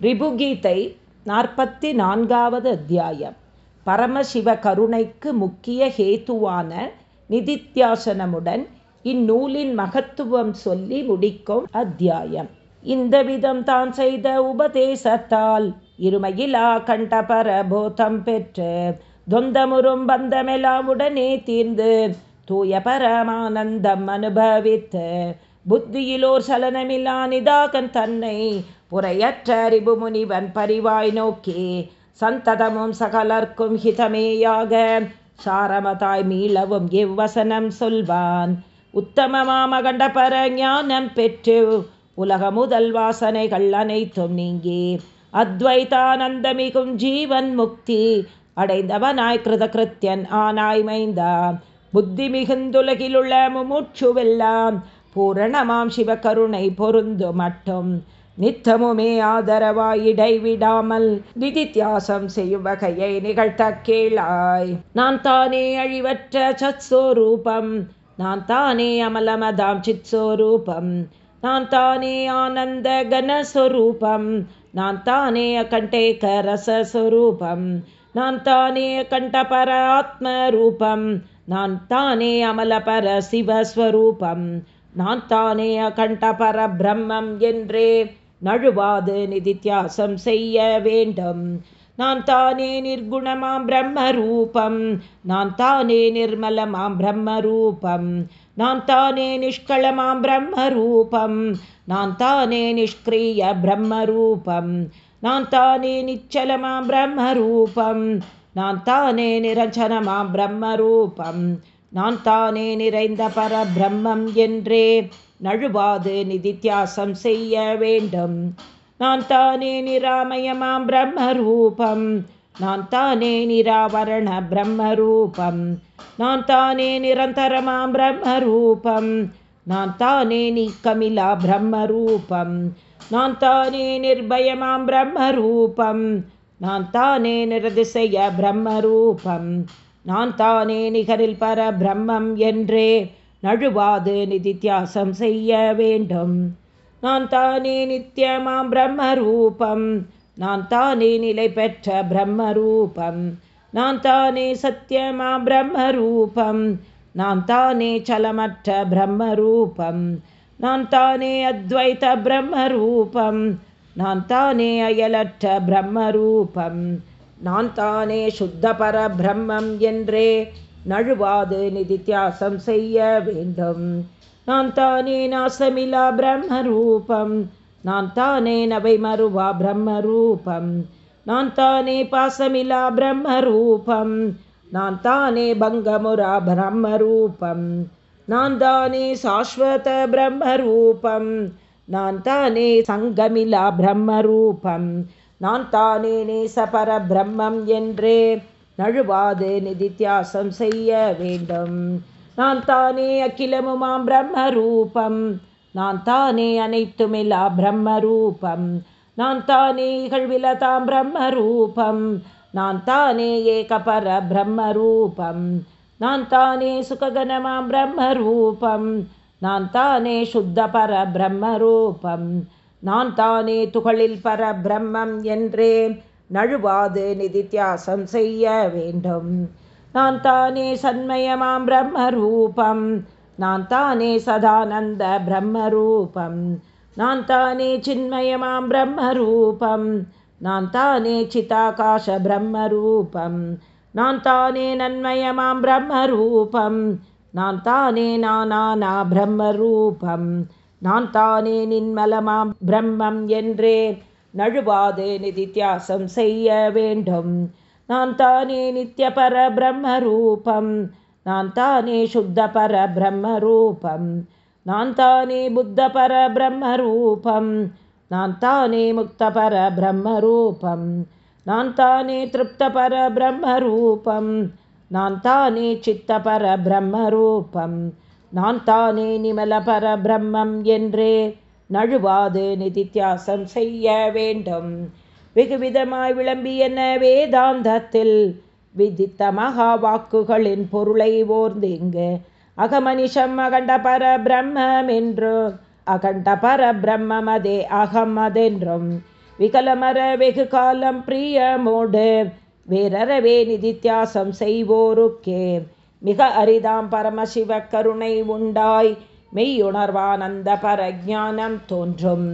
ரிபுகீதை நாற்பத்தி நான்காவது அத்தியாயம். பரமசிவ கருணைக்கு முக்கிய ஹேத்துவான நிதித்தியாசனமுடன் இந்நூலின் மகத்துவம் சொல்லி முடிக்கும் அத்தியாயம். இந்த விதம் தான் செய்த உபதேசத்தால் இருமையிலா கண்டபர போதம் பெற்று தொந்தமுறும் பந்தமெல்லாம் உடனே தீர்ந்து தூய பரமானந்தம் அனுபவித்து புத்தியிலோர் சலனமில்லா நிதாகன் தன்னை புறையற்ற அறிவு முனிவன் பரிவாய் நோக்கி சந்ததமும் சகலர்க்கும் ஹிதமேயாக. சாரமதாய் மீளவும் இவ்வசனம் சொல்வான். உத்தமமாமகண்ட பர ஞானம் பெற்று உலக முதல் வாசனைகள் அனைத்தும் நீங்கி. அத்வைதானந்தமிகும் ஜீவன் முக்தி அடைந்தவனாய் கிருத கிருத்தியன் ஆனாய் மைந்தா புத்தி மிகுந்துலகிலுள்ள முமுட்சுவெல்லாம் பூரணமாம் சிவகருணை பொருந்து மட்டும் நித்தமுமே ஆதரவாய் இடைவிடாமல் நிதித்தியாசம் செய்யும் வகையை நிகழ்த்த கேளாய். நான் தானே அழிவற்ற சத்ஸ்வரூபம். நான் தானே அமலமதாம் சித்ஸ்வரூபம். நான் தானே ஆனந்த கனஸ்வரூபம். நான் தானே அகண்டேக ரசஸ்வரூபம் நான் தானே கண்டபர ஆத்மரூபம் நான் தானே அமலபர சிவஸ்வரூபம். நான் தானே அகண்டபர பிரம்மம் என்றே நழுவாது நிதித்தியாசம் செய்ய வேண்டும். நான் தானே நிர்குணமாம் பிரம்மரூபம். நான் தானே நிர்மலமாம் பிரம்மரூபம். நான் தானே நிஷ்களமாம் பிரம்மரூபம். நான் தானே நிஷ்கிரிய பிரம்மரூபம். நான் தானே நிச்சலமாம் பிரம்மரூபம். நான் தானே நிரஞ்சனமாம் பிரம்மரூபம். நான் தானே நிறைந்த பரபிரம்மம் என்றே நழுவாது நிதித்தியாசம் செய்ய வேண்டும். நான் தானே நிராமயமாம் பிரம்மரூபம். நான் தானே நிராவரண பிரம்மரூபம். நான் தானே நிரந்தரமாம் பிரம்மரூபம். நான் தானே நீக்கமிலா பிரம்மரூபம். நான் தானே நிர்பயமாம் பிரம்மரூபம். நான் தானே நிரதிசைய பிரம்மரூபம். நான் தானே நிகரில் பர பிரம்மம் என்றே நழுவாது நிதித்தியாசம் செய்ய வேண்டும். நான் தானே நித்தியமாம் பிரம்மரூபம். நான் தானே நிலை பெற்ற பிரம்மரூபம். நான் தானே சத்தியமாம் பிரம்மரூபம். நான் தானே சலமற்ற பிரம்மரூபம். நான் தானே அத்வைத பிரம்மரூபம். நான் தானே அயலற்ற பிரம்மரூபம். நான் தானே சுத்த பர பிரம்மம் என்றே நழுவாது நிதித்தியாசம் செய்ய வேண்டும். நான் தானே நாசமிலா பிரம்மரூபம். நான் தானே நவை மறுவா பிரம்மரூபம். நான் தானே பாசமிலா பிரம்மரூபம். நான் தானே பங்கமுரா பிரம்மரூபம். நான் தானே சாஸ்வத பிரம்மரூபம். நான் தானே சங்கமிலா பிரம்மரூபம். நான் தானே நேசபர பிரம்மம் என்றே நழுவாது நிதித்தியாசம் செய்ய வேண்டும். நான் தானே அகிலமுமாம் பிரம்மரூபம். நான் தானே அனைத்துமில்லா பிரம்மரூபம். நான் தானே இகழ்விலதாம் பிரம்மரூபம். நான் தானே ஏகபர பிரம்மரூபம். நான் தானே சுககனமாம் பிரம்மரூபம். நான் தானே சுத்த சுத்தபர பிரம்மரூபம். நான் தானே துகளில் பர பிரம்மம் என்றே நழுவாது நிதித்தியாசம் செய்ய வேண்டும் நான் தானே சண்மயமாம் பிரம்மரூபம் நான் தானே சதானந்த பிரம்மரூபம் நான் தானே சின்மயமாம் பிரம்மரூபம் நான் தானே சிதாகாச பிரம்மரூபம் நான் தானே நன்மயமாம் பிரம்மரூபம் நான் தானே நானா பிரம்மரூபம் நான் தானே நின்மலமாம் பிரம்மம் என்றே நழுவாது நிதித்தியாசம் செய்ய வேண்டும் நான் தானே நித்திய பர பிரம்மரூபம் நான் தானே சுத்த பர பிரம்மரூபம் நான் தானே புத்த பர பிரம்மரூபம் நான் தானே முக்த பர பிரம்மரூபம் நான் தானே திருப்த பர பிரம்மரூபம் நான் தானே சித்த பர பிரம்மரூபம் நான் தானே நிமல பர பிரம்மம் என்றே நழுவாது நிதித்தியாசம் செய்ய வேண்டும். வெகுவிதமாய் விளம்பியன வேதாந்தத்தில்? விதித்த மகா வாக்குகளின் பொருளை ஓர்ந்திங்கு அகமனிஷம் அகண்ட பர பிரம்மம் என்றும் அகண்ட பர பிரம்மம் அதே அகம் அதென்றும். விகலமர வெகு காலம் பிரியமோடு வேறறவே நிதித்தியாசம் செய்வோருக்கே. மிக அரிதாம் பரமசிவ கருணை உண்டாய் மெய்யுணர்வானந்த பரஜானம் தோன்றும்.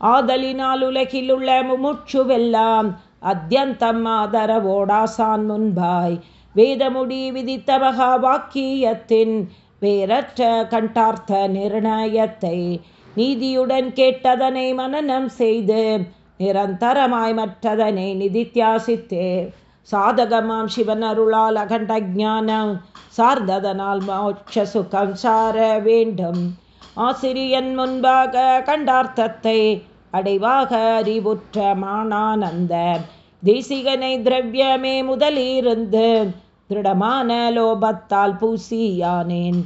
ஆதலினால் உலகிலுள்ள முமுட்சுவெல்லாம் அத்தியந்தம் ஆதரவோடாசான் முன்பாய். வேதமுடி விதித்த மகா வாக்கியத்தின் வேறற்ற கண்டார்த்த நிர்ணயத்தை நீதியுடன் கேட்டதனை மனநம் செய்து நிரந்தரமாய் மற்றதனை நிதித்தியாசித்தேன் சாதகமாம் சிவன் அருளால் அகண்ட ஜானம் சார்ந்ததனால் மோட்ச சுகம் சார வேண்டும். ஆசிரியன் முன்பாக கண்டார்த்தத்தை அடைவாக அறிவுற்ற மானானந்த தேசிகனை திரவியமே முதலிருந்து திருடமான லோபத்தால் பூசியானேன்.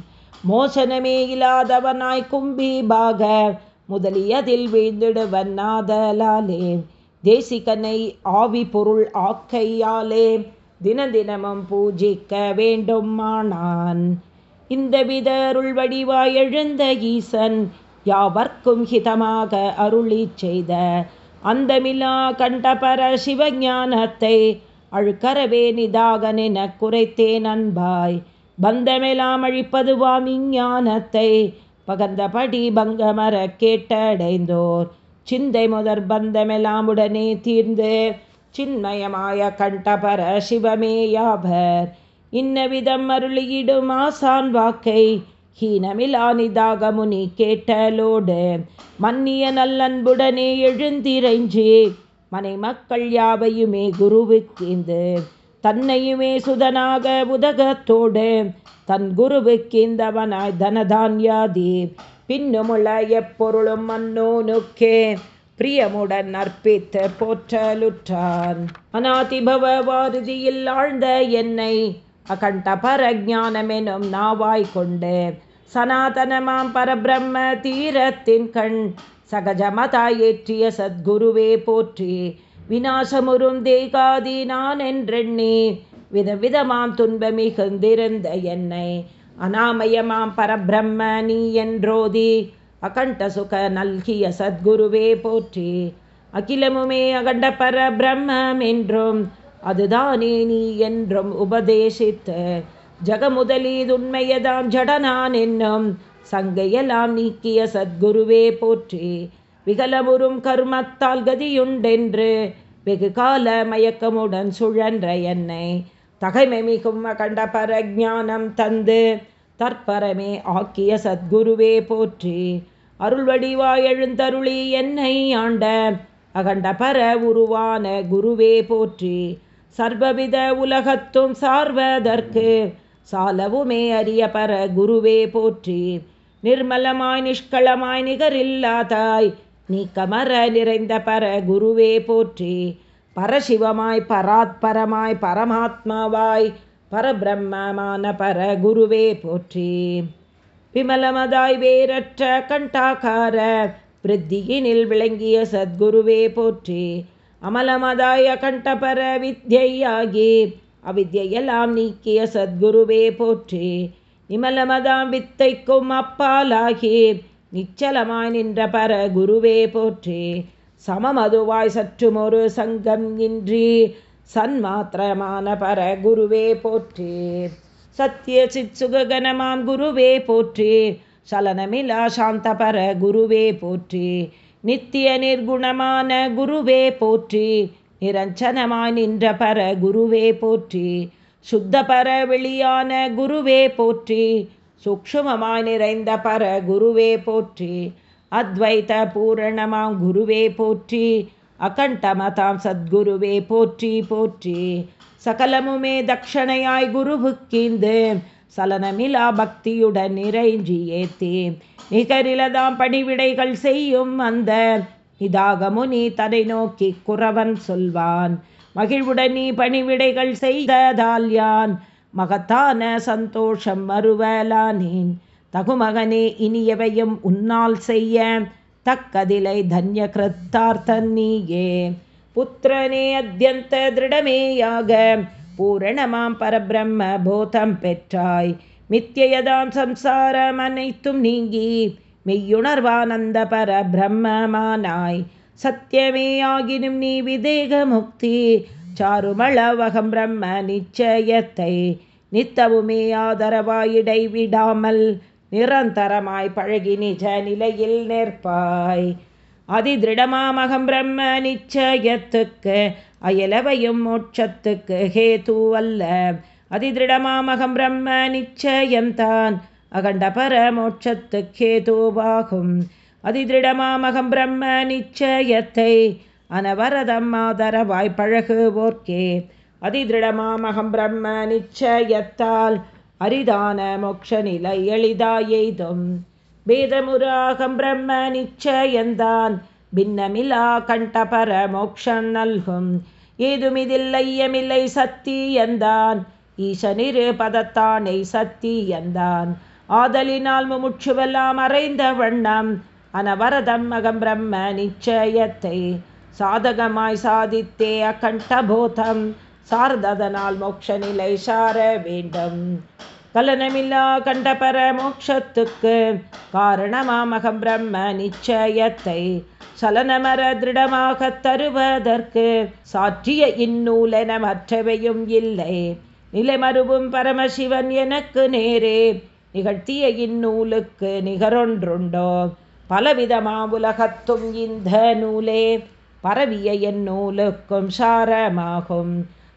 மோசனமே இல்லாதவனாய் கும்பி பாக முதலியதில் வீழ்ந்திடுவன் நாதலாலே. தேசிகனை ஆவி பொருள் ஆக்கையாலே தின தினமும் பூஜிக்க வேண்டுமானான். இந்த விதருள் வடிவாய் எழுந்த ஈசன் யாவர்க்கும் ஹிதமாக அருளி செய்த அந்தமிலா கண்டபர சிவஞானத்தை அழுக்கரவே நிதாகனென குறைத்தேன் அன்பாய். பந்தமெலாம் அழிப்பதுவாம் இஞ்ஞானத்தை பகந்தபடி பங்கமர கேட்டடைந்தோர். சிந்தை முதற் பந்தமெல்லாம் உடனே தீர்ந்து சின்மயமாய கண்டபர சிவமேயாவர் இன்னவிதம் அருளியிடும் ஆசான் வாக்கை ஹீனமிலானிதாக முனி கேட்டலோடு மன்னிய நல்லன்புடனே எழுந்திரைஞ்சி மனை மக்கள் யாவையுமே குருவுக்கேந்து தன்னையுமே சுதனாக உதகத்தோடு தன் குருவுக்கேந்தவனாய் தனதான்யாதி பின்னுமுள்ள எப்பொருளும் மன்னோனுக்கே பிரியமுடன் அர்ப்பித்து போற்றலுற்றான். அநாதிபவ வாரதியில் ஆழ்ந்த என்னை அகண்ட பரஜானமெனும் நாவாய் கொண்டு. சனாதனமாம் பரபிரம்ம தீரத்தின் கண் சகஜமதாயேற்றிய சத்குருவே போற்றி. விநாசமுறும் தேகாதி நான் என்றெண்ணி விதவிதமாம் துன்ப மிகுந்திருந்த என்னை அனாமயமாம் பரபிரம்ம நீ என்றோதி. அகண்ட சுக நல்கிய சத்குருவே போற்றி. அகிலமுமே அகண்ட பர பிரம்மம் என்றும் அதுதானே நீ என்றும் உபதேசித்த ஜகமுதலீதுண்மையதாம் ஜடனான் என்னும் சங்கையெல்லாம் நீக்கிய சத்குருவே போற்றி. விகலமுறும் கர்மத்தால் கதியுண்டென்று வெகு கால மயக்கமுடன் சுழன்ற என்னை தகைமை மிகும் அகண்ட பரஜானம் தந்து தற்பரமே ஆக்கிய சத்குருவே போற்றி. அருள்வடிவாய் எழுந்தருளி என்னை ஆண்ட அகண்ட பர உருவான குருவே போற்றி. சர்வவித உலகத்தும் சார்வதற்கு சாலவுமே அறிய பர குருவே போற்றி. நிர்மலமாய் நிஷ்களமாய் நிகரில்லாதாய் நீக்கமர நிறைந்த பர குருவே போற்றி. பரசிவமாய் பராத்பரமாய் பரமாத்மாவாய் பரபிரம்மமான பர குருவே போற்றி. விமலமதாய் வேரற்ற கண்டாகார பிரித்தியினில் விளங்கிய சத்குருவே போற்றி. அமலமதாய கண்டபர வித்யாகி அவித்யெல்லாம் நீக்கிய சத்குருவே போற்றி. நிமலமதாம் வித்தைக்கும் அப்பாலாகி நிச்சலமாய் நின்ற பர குருவே போற்றி. சமமதுவாய் சற்றுமொரு சங்கம் இன்றி சன்மாத்திரமான பர குருவே போற்றி. சத்திய சித் சுககனமாம் குருவே போற்றி. சலனமிலா சாந்த பர குருவே போற்றி. நித்திய நிர்குணமான குருவே போற்றி. நிரஞ்சனமாய் நின்ற பர குருவே போற்றி. சுத்த பர வெளியான குருவே போற்றி. சூக்ஷமமாய் நிறைந்த பர குருவே போற்றி. அத்வைத பூரணமாம் குருவே போற்றி. அகண்டமதாம் சத்குருவே போற்றி போற்றி. சகலமுமே தக்ஷணையாய் குருவுக்கீந்து சலனமிலா பக்தியுடன் நிறைஞ்சி ஏத்தி. நிகரிலதாம் பணிவிடைகள் செய்யும் அந்த இதாகமுனி தடை நோக்கி குறவன் சொல்வான். மகிழ்வுடன் நீ பணிவிடைகள் செய்ததால் யான் மகத்தான சந்தோஷம் மறுவலானேன். தகுமகனே இனியவையும் உன்னால் செய்ய தக்கதிலை தன்ய கிருத்தார்த்தன்னியே புத்திரனே அத்தியந்த திருடமேயாக பூரணமாம் பரபிரம்ம போதம் பெற்றாய். மித்தியதாம் சம்சாரம் அனைத்தும் நீங்கி மெய்யுணர்வானந்த பரபிரம்மமானாய். சத்தியமே ஆகினும் நீ விதேக முக்தி சாருமளவகம் பிரம்ம நிச்சயத்தை நித்தவுமே ஆதரவாயிடை விடாமல் நிரந்தரமாய் பழகி நிஜ நிலையில் நிற்பாய். அதிதிருடமாமகம் பிரம்ம நிச்சயத்துக்கு அயலவையும் மோட்சத்துக்கு ஹேது அல்ல. அதிதிருடமாமகம் பிரம்ம நிச்சயம்தான் அகண்ட பர மோட்சத்துக்கு அதிதிருடமாமகம் பிரம்ம நிச்சயத்தை அனவரதம் ஆதரவாய் பழகுவோர்க்கே அதிதிருடமாமகம் பிரம்ம நிச்சயத்தால் அரிதான மோட்ச நிலை எளிதாயெய்தும் வேதமுராகம் பிரம்ம நிச்சயந்தான். பின்னமிலா கண்டபர மோக்ஷம் நல்கும். ஏதுமிதில்லையமில்லை சத்தியந்தான். ஈசனிரு பதத்தானை சத்தியந்தான். ஆதலினால் முமுட்சுவெல்லாம் அறைந்த வண்ணம். அனவரதம் மகம் பிரம்ம நிச்சயத்தை. சாதகமாய் சாதித்தே அகண்டபோதம் சார்ந்ததனால் மோட்ச நிலை சார வேண்டும் கலனமில்லா கண்டபர மோட்சத்துக்கு காரணமாமகம் பிரம்ம நிச்சயத்தை சலனமர திருடமாக தருவதற்கு சாற்றிய இந்நூலென மற்றவையும் இல்லை. நிலைமருவும் பரமசிவன் எனக்கு நேரே நிகழ்த்திய இந்நூலுக்கு நிகரொன்றுண்டோ? பலவிதமா உலகத்தும் இந்த நூலே பரவிய என் நூலுக்கும் சாரமாகும்.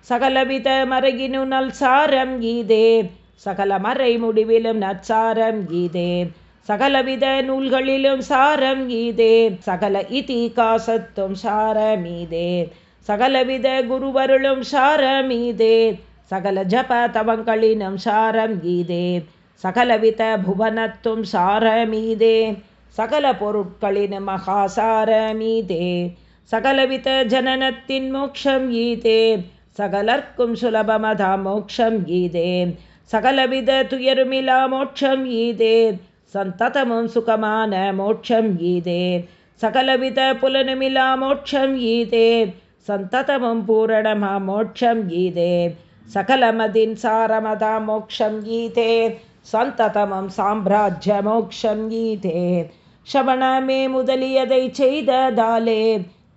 சகலவித மறையினு நல்சாரம் கீதே. சகல மறை முடிவிலும் நற்சாரம் கீதே. சகலவித நூல்களிலும் சாரம் கீதே. சகல இதி காசத்தும் சாரமீதே. சகலவித குருவருளும் சாரமீதே. சகல ஜப தவங்களினும் சாரம் கீதே. சகலவித புவனத்தும் சாரமீதே. சகல பொருட்களின் மகாசாரமீதே. சகலவித ஜனனத்தின் மோட்சம் ஈதே சகலர்க்கும் சுலபமதா மோக்ஷம் ஈதே சகலவித துயருமிலா மோட்சம் ஈதே சந்ததமும் சுகமான மோட்சம் ஈதே சகலவித புலனுமிலா மோட்சம் ஈதே சந்ததமும் பூரணமா மோட்சம் ஈதே சகலமதின் சாரமதா மோக்ஷம் ஈதே சந்ததமும் சாம்ராஜ்ய மோக்ஷம் ஈதே ஷவணமே முதலியதை செய்ததாலே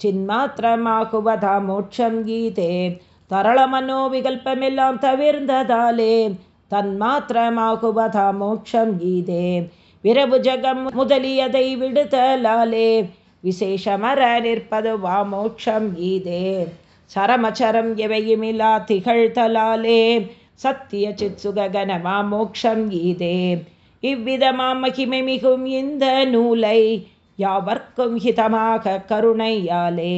சின்மாத்திரமாகுவதா மோட்சம் கீதே தரள மனோவிகல்பமெல்லாம் தவிர்ந்ததாலே தன்மாத்திரமாகுவதா மோட்சம் கீதே விரபு ஜகம் முதலியதை விடுதலாலே விசேஷமர நிற்பது வா மோட்சம் கீதே சரமச்சரம் எவையுமில்லா திகழ்தலாலே சத்திய சித் சுககனமா மோட்சம் கீதே இவ்விதமா மகிமை மிகும் இந்த நூலை யாவர்க்கும் ஹிதமாக கருணையாலே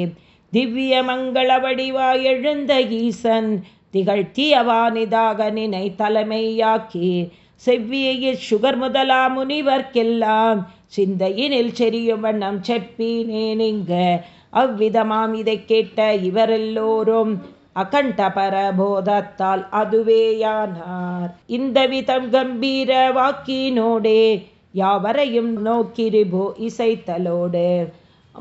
திவ்ய மங்கள வடிவாய் எழுந்த ஈசன் திகழ்த்தியவானிதாக நினை தலைமையாக்கி செவ்வியில் சுகர் முதலா முனிவர்க்கெல்லாம் சிந்தையினில் செரியும் வண்ணம் செப்பினேனிங்க அவ்விதமாம் இதை கேட்ட இவரெல்லோரும் அகண்ட பரபோதத்தால் அதுவேயானார். இந்த விதம் கம்பீர வாக்கினோடே யாவரையும் நோக்கிரிபோ இசைத்தலோடு.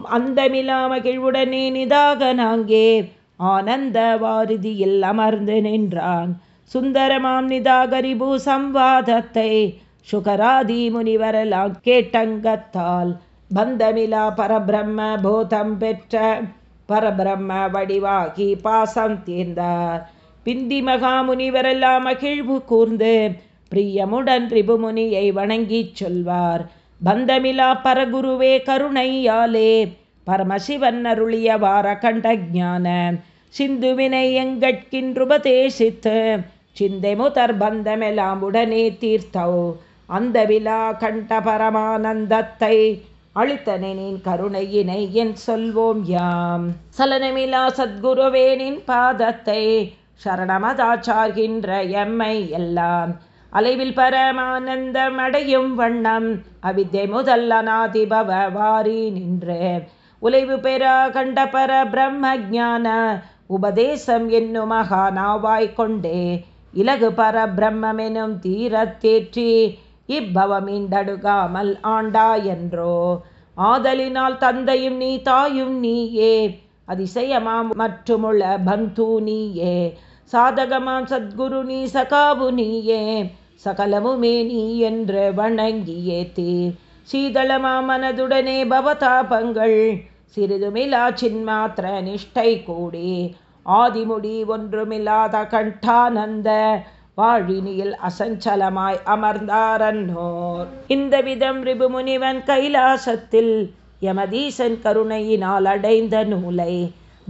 அந்தமிலா மகிழ்வுடனே நிதாக நாங்கே. ஆனந்த வாரிதியில் அமர்ந்து நின்றான். சுந்தரமாம் நிதாகரிபு சம்வாதத்தை சுகராதி முனிவரெல்லாம் கேட்டங்கத்தால் பந்தமிலா பரபிரம்ம போதம் பெற்ற பரபிரம்ம வடிவாகி பாசம் தீர்ந்தார். பிந்தி மகாமுனிவரெல்லாம் மகிழ்வு கூர்ந்து பிரியமுடன் ரிபுமுனியை வணங்கிச் சொல்வார். பந்தமிலா பரகுருவே கருணையாலே பரமசிவன் அருளியவார கண்ட ஜான சிந்துவினை எங்கட்கின்றுபதேசித்து சிந்தை முதற் பந்தமெல்லாம் உடனே தீர்த்தோ அந்த விழா கண்ட பரமானந்தத்தை அளித்தனின் கருணையினை என் சொல்வோம் யாம். சலனமிலா சத்குருவேனின் பாதத்தை சரணமதாச்சார்கின்ற எம்மை எல்லாம் அலைவில் பரமானந்தம் அடையும் வண்ணம் அவித்தை முதல் அநாதிபவ வாரி நின்று. உலைவு பெறா கண்ட பர பிரம்ம ஜான உபதேசம் என்னும் மகா நாவாய் கொண்டே. இலகு பர பிரம்மெனும் தீரத்தேற்றி இப்பவமீண்டடுகாமல் ஆண்டாயென்றோ ஆதலினால் தந்தையும் நீ தாயும் நீயே. அதிசயமாம் மற்றுமுள்ள பந்து நீயே. சாதகமாம் சத்குரு நீ சகாபு நீயே. சகலமுமே நீ என்று வணங்கியே தீர் சீதளமா மனதுடனே பவதாபங்கள் சிறிதுமிலா சின்மாத்திர நிஷ்டை கூடி. ஆதிமுடி ஒன்றுமில்லாத கண்டானந்த வாழினியில் அசஞ்சலமாய் அமர்ந்தாரன்னோர். இந்த விதம் ரிபு முனிவன் கைலாசத்தில் யமதீசன் கருணையினால் அடைந்த நூலை.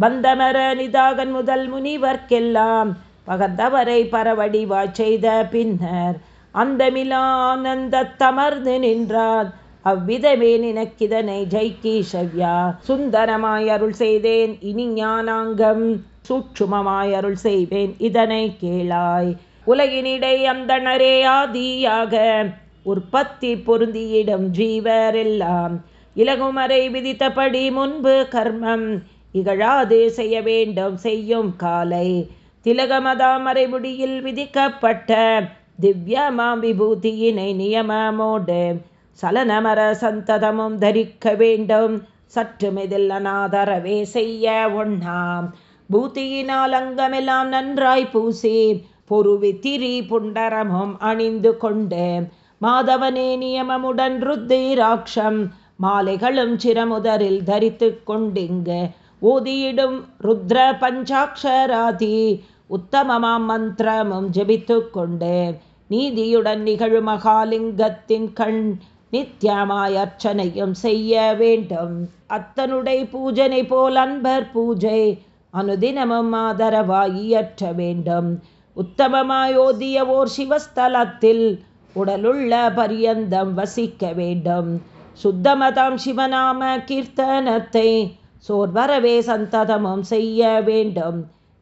பந்தமர நிதாகன் முதல் முனிவர்க்கெல்லாம் பகந்தவரை பரவடிவாய் செய்த பின்னர் அந்த மிலானந்த தமர்ந்து நின்றான் அவ்விதமே நினக்கிதனை ஜெய்கீஷவ்யா சுந்தரமாய் அருள் செய்தேன். இனி ஞானாங்கம் சூட்சுமமாய் அருள் செய்வேன். இதனை கேளாய். உலகினிடை அந்தணரே ஆதியாக உற்பத்தி பொருந்தியிடம் ஜீவரெல்லாம். இலகுமறை விதித்தபடி முன்பு கர்மம் இகழாது செய்ய வேண்டும் செய்யும் காலை. திலகமதா மறைமுடியில் விதிக்கப்பட்ட திவ்யமாம் விபூதியினை நியமமோடு சலனமர சந்ததமும் தரிக்க வேண்டும். சற்று மெதில் அநாதரவே செய்ய ஒண்ணாம். பூத்தியினால் அங்கமெல்லாம் நன்றாய் பூசி பொருவி திரி புண்டரமும் அணிந்து கொண்டு மாதவனே நியமமுடன் ருத்திராட்சம் மாலைகளும் சிரமுதரில் தரித்து கொண்டிங்கு. ஓதியிடும் ருத்ர பஞ்சாட்சராதி உத்தமமாம் மந்திரமும் ஜபித்து கொண்டு நீதியுடன் நிகழும் மகாலிங்கத்தின் கண் நித்தியமாய் அர்ச்சனையும் செய்ய வேண்டும். அத்தனுடைய பூஜனை போல் அன்பர் பூஜை அனுதினமும் ஆதரவாய் இயற்ற வேண்டும். உத்தமமாய் ஓதிய ஓர் சிவஸ்தலத்தில் உடலுள்ள பரியந்தம் வசிக்க வேண்டும். சுத்தமதாம் சிவநாம கீர்த்தனத்தை சோர்வரவே சந்ததமும் செய்ய வேண்டும்.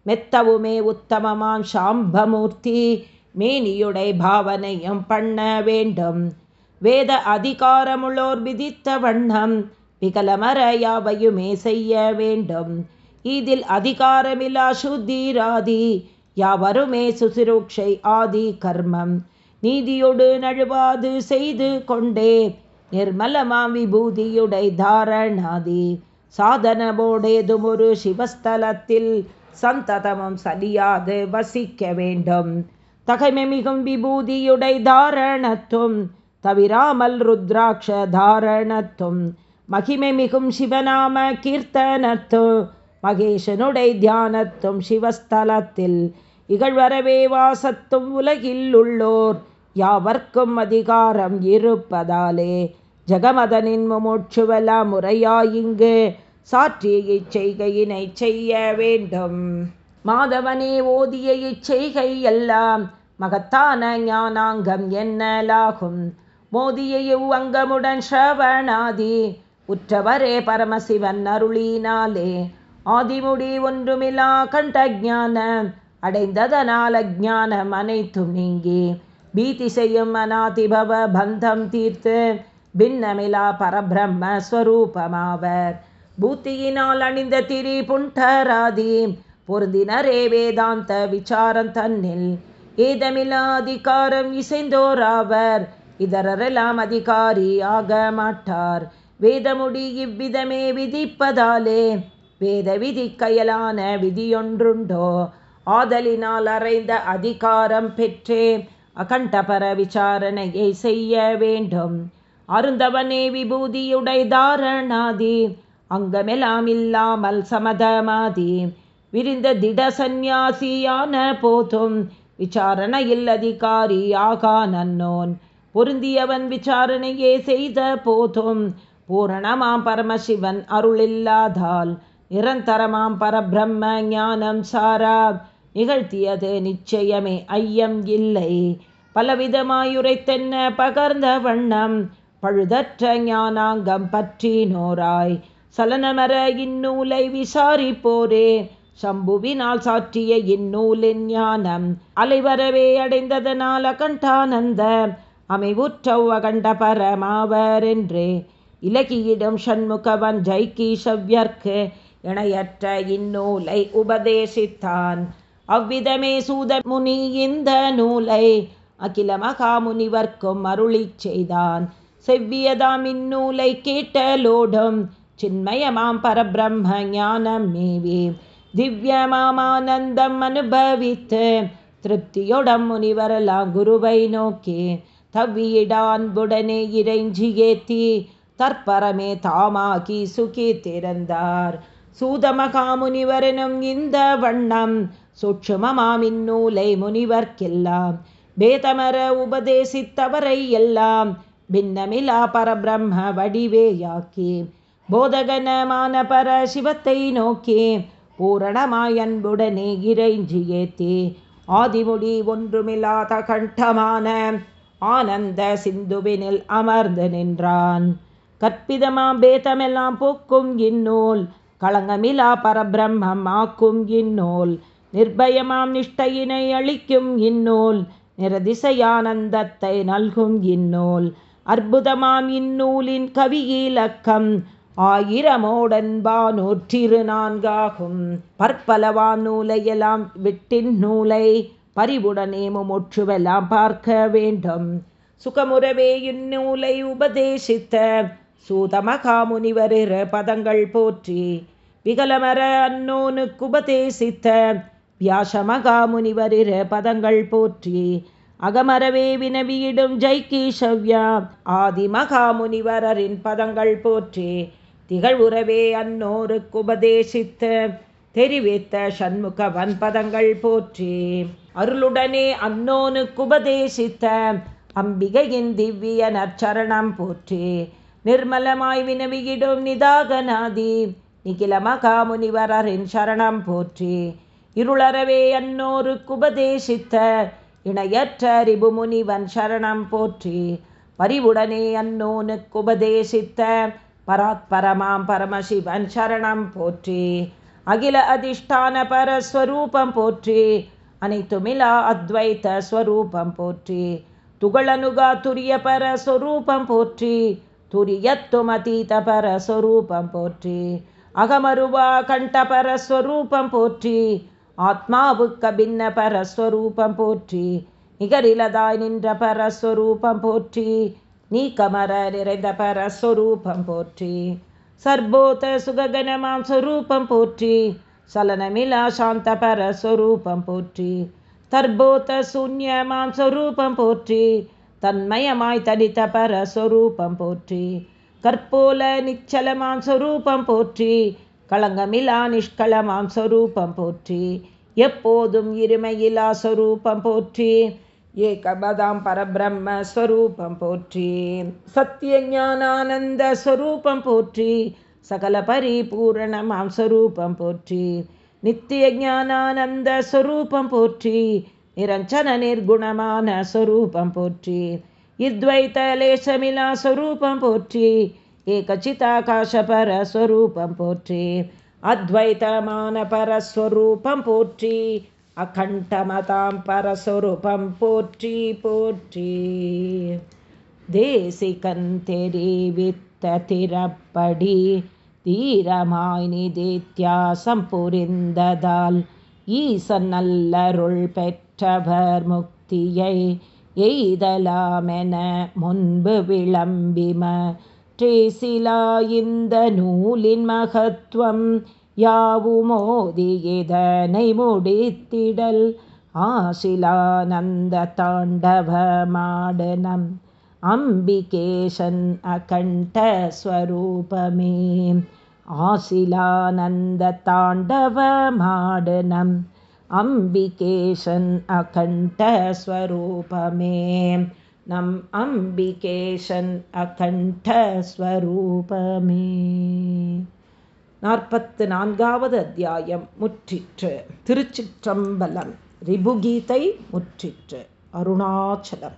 மெத்தவுமே உத்தமமாம் சாம்பமூர்த்தி. மேனியுடை பாவனையும் பண்ண வேண்டும். வேத அதிகாரமுள்ளோர் விதித்த வண்ணம் விகலமர யாவையுமே செய்ய வேண்டும். இதில் அதிகாரமில்லா சுத்தீராதி யாவருமே சுசிரூக்ஷை ஆதி கர்மம். நீதியொடு நழுவாது செய்து கொண்டே நிர்மலமாம் விபூதியுடை தாரணாதி. சாதனமோடேதும் ஒரு சிவஸ்தலத்தில் சந்ததமும் சலியாது வசிக்க வேண்டும். தகைமை மிகும் விபூதியுடை தாரணத்தும் தவிராமல் ருத்ராட்ச தாரணத்தும் மகிமை மிகும் சிவநாம கீர்த்தனத்து மகேஷனுடை தியானத்தும் சிவஸ்தலத்தில் இகழ்வரவே வாசத்தும் உலகில் உள்ளோர் யாவர்க்கும் அதிகாரம் இருப்பதாலே ஜகமதனின் முமோட்சுவல முறையாயிங்கு சாற்றிய இச்செய்கையினை செய்ய வேண்டும். மாதவனே ஓதிய இச்செய்கை எல்லாம் மகத்தான ஞானாங்கம் என்னலாகும். மோதிய அங்கமுடன் ஸ்ரவணாதி உற்றவரே பரமசிவன் அருளினாலே. ஆதிமுடி ஒன்றுமிலா கண்ட ஜான அடைந்ததனால் அஜானம் அனைத்தும் நீங்கி. பீதி செய்யும் அநாதிபவ பந்தம் தீர்த்து பின்னமிலா பரபிரம்ம ஸ்வரூபமாவர். பூத்தியினால் அணிந்த திரி புண்டராதி பொருந்தினரே வேதாந்த விசாரம் தன்னில். ஏதமில்லா அதிகாரம் இசைந்தோராவர் இதரெல்லாம் அதிகாரி ஆக மாட்டார். வேதமுடி இவ்விதமே விதிப்பதாலே வேத விதி கையலான விதியொன்றுண்டோ? ஆதலினால் அறைந்த அதிகாரம் பெற்றே அகண்டபர விசாரணையை செய்ய வேண்டும். அருந்தவனே விபூதியுடை தாரணாதி அங்கமெல்லாம் இல்லாமல் சமதமாதி. விரிந்த திட சந்நியாசியான போதும். விசாரணையில் அதிகாரி ஆகா நன்னோன் பொருந்தியவன் விசாரணையே செய்த போதும். பூரணமாம் பரமசிவன் அருளில்லாதால். நிரந்தரமாம் பரபிரம்ம ஞானம் சாரா. நிகழ்த்தியது நிச்சயமே ஐயம் இல்லை. பலவிதமாயுரைத்தென்ன பகர்ந்த வண்ணம். பழுதற்ற ஞானாங்கம் பற்றி நோராய். சலனமர இந்நூலை விசாரிப்போரே. சம்புவினால் சாற்றிய இந்நூலின் ஞானம் அலைவரவே அடைந்ததனால் அகண்டானந்த. அமைவுற்றவ் அகண்ட பரமாவர் என்றே. இலக்கியிடம் சண்முகவன் ஜைகீஷவ்யர்க்கு இணையற்ற இந்நூலை உபதேசித்தான். அவ்விதமே சூத முனி இந்த நூலை அகில மகாமுனிவர்க்கும் அருளி செய்தான். செவ்வியதாம் இந்நூலை கேட்டலோடும் சின்மயமாம் பரபிரம்ம ஞானம் மேவி திவ்யமாமானந்தம் அனுபவித்து திருப்தியுடம் முனிவரலாம் குருவை நோக்கி தவ்வியிடான்புடனே இறைஞ்சி ஏத்தி தற்பரமே தாமாகி சுகி திறந்தார் சூதமகாமுனிவரெனும் இந்த வண்ணம் சூட்சுமமாமின்னூலை முனிவர்க்கெல்லாம் பேதமர உபதேசித்தவரை எல்லாம் பின்னமிலா பரபிரம்ம வடிவேயாக்கி போதகனமான பர சிவத்தை நோக்கி பூரணமாய் அன்புடனே இறைஞ்சி ஏத்தி. ஆதிமுடி ஒன்றுமில்லாத கண்டமான ஆனந்த சிந்துவினில் அமர்ந்து நின்றான். கற்பிதமாம் பேதமெல்லாம் போக்கும் இந்நூல் களங்கமிலா பரபிரம்மம் ஆக்கும் இந்நூல். நிர்பயமாம் நிஷ்டையினை அளிக்கும் இந்நூல் நிரதிசையானந்தத்தை நல்கும் இந்நூல். அற்புதமாம் இந்நூலின் கவியிலக்கம் ஆயிரமோடன்பா நூற்றிரு நான்காகும் பற்பலவான் நூலையெல்லாம் விட்டின் நூலை பறிவுடனேமும் ஒற்றுவெல்லாம் பார்க்க வேண்டும். சுகமுறவே இந்நூலை உபதேசித்த சூதமகாமுனிவரிற பதங்கள் போற்றி விகலமர அன்னோனுக்கு உபதேசித்த வியாசமகாமுனிவரிற பதங்கள் போற்றி அகமரவே வினவியிடும் ஜெய்கீஷவ்யா ஆதிமகாமுனிவரின் பதங்கள் போற்றி திகழ்வுறவே அன்னோருக்கு உபதேசித்த தெரிவித்த சண்முகவன் பதங்கள் போற்றி. அருளுடனே அன்னோனுக்கு உபதேசித்த அம்பிகையின் திவ்ய நற்சரணம் போற்றி. நிர்மலமாய் வினவியிடும் நிதாகநாதி நிகில மகாமுனிவரின் சரணம் போற்றி. இருளறவே அன்னோருக்கு உபதேசித்த இணையற்ற அறிவு முனிவன் சரணம் போற்றி. பரிவுடனே அன்னோனுக்கு உபதேசித்த பராத்பரமாம் பரமசிவன் சரணம் போற்றி. அகில அதிஷ்டான பரஸ்வரூபம் போற்றி. அனைத்துமிலா அத்வைத்த ஸ்வரூபம் போற்றி. துகளனுகா துரிய பரஸ்வரூபம் போற்றி. துரியத்தும் அதீத பரஸ்வரூபம் போற்றி. அகமருவா கண்ட பரஸ்வரூபம் போற்றி. ஆத்மாவுக்க பின்ன பரஸ்வரூபம் போற்றி. நிகரிலதாய் நின்ற பரஸ்வரூபம் போற்றி. நீ கமர நிறைந்த பரஸ்வரூபம் போற்றி. சர்போத சுககணமாம் ஸ்வரூபம் போற்றி. சலனமிலா சாந்த பரஸ்வரூபம் போற்றி. தர்போத சூன்யமாம் ஸ்வரூபம் போற்றி. தன்மயமாய் தடித்த பரஸ்வரூபம் போற்றி. கற்போல நிச்சலமாம் ஸ்வரூபம் போற்றி. களங்கமிலா நிஷ்களமாம் ஸ்வரூபம் போற்றி. எப்போதும் இருமையிலா ஸ்வரூபம் போற்றி. ஏகபதாம் பரபிரம்மஸ்வரூபம் போற்றி. சத்திய ஞானானந்த ஸ்வரூபம் போற்றி. சகல பரிபூரணமாம் ஸ்வரூபம் போற்றி. நித்திய ஞானானந்த ஸ்வரூபம் போற்றி. நிரஞ்சன நிர்குணமான ஸ்வரூபம் போற்றி. இத்வைத்த லேசமிலா ஸ்வரூபம் போற்றி. ஏகச்சிதாகாசபர ஸ்வரூபம் போற்றி. அத்வைதமான பரஸ்வரூபம் போற்றி. அகண்டமதாம் பரஸ்வரூபம் போற்றி போற்றி. தேசிகன் தெரிவித்த திறப்படி தீரமாய் நிதித்தியாசம் புரிந்ததால் ஈசன் நல்லருள் பெற்றவர் முக்தியை எய்தலாமென முன்பு விளம்பிம ட்ரேசிலா இந்த நூலின் மகத்துவம் யாவுமோதி இதனை முடித்திடல் ஆசிலானந்த தாண்டவமாடனம் அம்பிகேஷன் அகண்டஸ்வரூபமே ஆசிலானந்த தாண்டவமாடனம் அம்பிகேஷன் அகண்டஸ்வரூபமே நம் அம்பிகேஷன் அகண்டஸ்வரூபமே நாற்பத்து நான்காவது அத்தியாயம் முற்றிற்று. திருச்சிற்றம்பலம். ரிபுகீதை முற்றிற்று. அருணாச்சலம்.